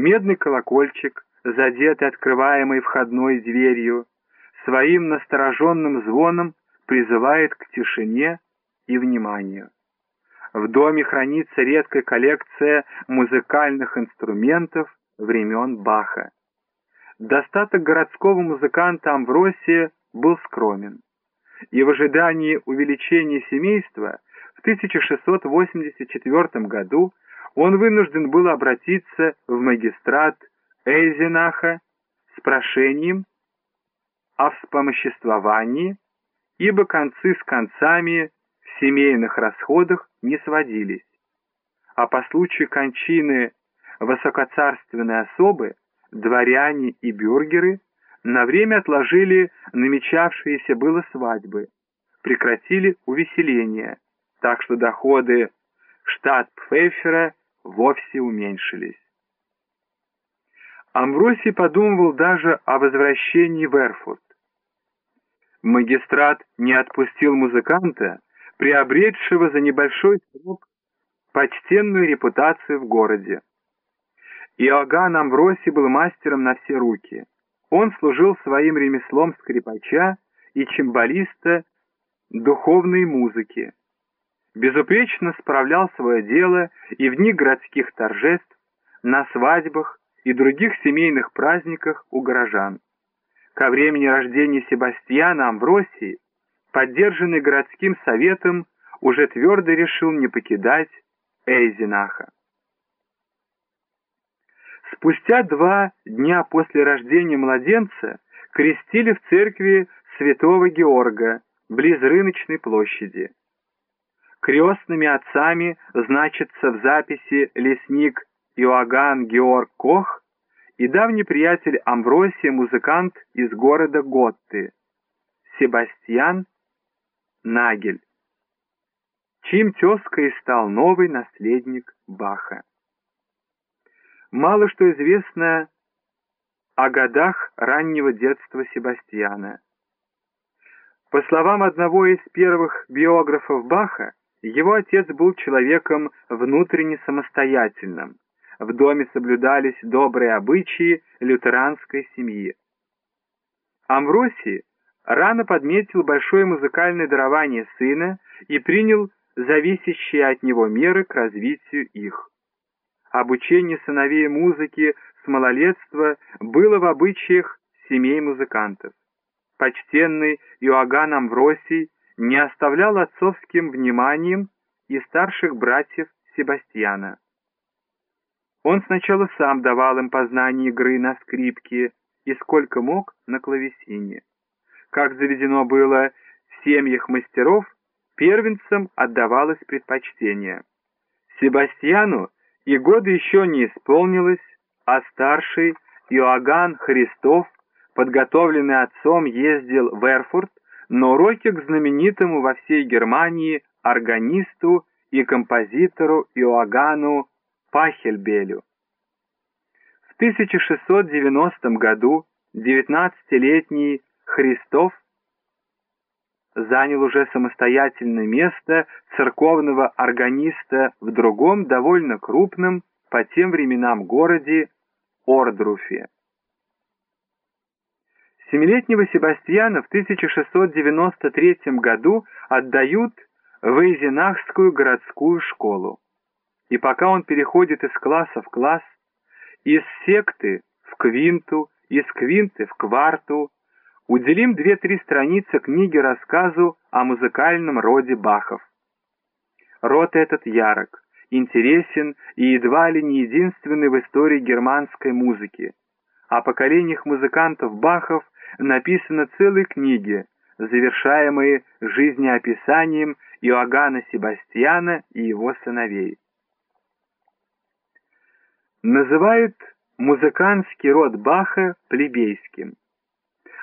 Медный колокольчик, задетый открываемой входной дверью, своим настороженным звоном призывает к тишине и вниманию. В доме хранится редкая коллекция музыкальных инструментов времен Баха. Достаток городского музыканта Амвросия был скромен, и в ожидании увеличения семейства в 1684 году он вынужден был обратиться в магистрат Эйзенаха с прошением о вспомоществовании, ибо концы с концами в семейных расходах не сводились, а по случаю кончины высокоцарственной особы дворяне и бюргеры на время отложили намечавшиеся было свадьбы, прекратили увеселение, так что доходы штат Пфейфера вовсе уменьшились. Амвросий подумывал даже о возвращении в Эрфурт. Магистрат не отпустил музыканта, приобретшего за небольшой срок почтенную репутацию в городе. Иоганн Амвросий был мастером на все руки. Он служил своим ремеслом скрипача и чимбалиста духовной музыки. Безупречно справлял свое дело и в дни городских торжеств, на свадьбах и других семейных праздниках у горожан. Ко времени рождения Себастьяна Амвросий, поддержанный городским советом, уже твердо решил не покидать Эйзенаха. Спустя два дня после рождения младенца крестили в церкви святого Георга близ рыночной площади. Крестными отцами значится в записи лесник Иоганн Георг Кох и давний приятель Амвросия, музыкант из города Готты, Себастьян Нагель, чьим тезкой стал новый наследник Баха. Мало что известно о годах раннего детства Себастьяна. По словам одного из первых биографов Баха, его отец был человеком внутренне самостоятельным. В доме соблюдались добрые обычаи лютеранской семьи. Амвросий рано подметил большое музыкальное дарование сына и принял зависящие от него меры к развитию их. Обучение сыновей музыки с малолетства было в обычаях семей музыкантов. Почтенный Иоганн Амвросий не оставлял отцовским вниманием и старших братьев Себастьяна. Он сначала сам давал им познание игры на скрипке и сколько мог на клавесине. Как заведено было в семьях мастеров, первенцам отдавалось предпочтение. Себастьяну и года еще не исполнилось, а старший Иоганн Христов, подготовленный отцом, ездил в Эрфурт на уроки к знаменитому во всей Германии органисту и композитору Иоганну Пахельбелю. В 1690 году 19-летний Христов занял уже самостоятельное место церковного органиста в другом довольно крупном по тем временам городе Ордруфе. Семилетнего Себастьяна в 1693 году отдают в Эйзенахскую городскую школу. И пока он переходит из класса в класс, из секты в квинту, из квинты в кварту, Уделим две-три страницы книги рассказу о музыкальном роде Бахов. Род этот ярок, интересен и едва ли не единственный в истории германской музыки. О поколениях музыкантов Бахов написано целые книги, завершаемые жизнеописанием Иоганна Себастьяна и его сыновей. Называют музыкантский род Баха плебейским.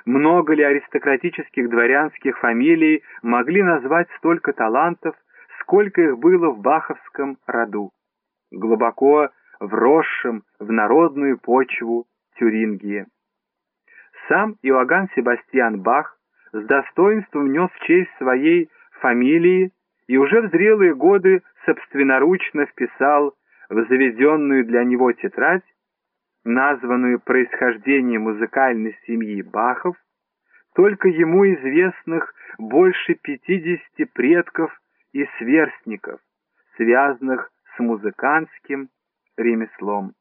Много ли аристократических дворянских фамилий могли назвать столько талантов, сколько их было в баховском роду, глубоко вросшем в народную почву Тюрингии. Сам Иоганн Себастьян Бах с достоинством нес в честь своей фамилии и уже в зрелые годы собственноручно вписал в заведенную для него тетрадь, названную происхождением музыкальной семьи Бахов», только ему известных больше 50 предков и сверстников, связанных с музыкантским ремеслом.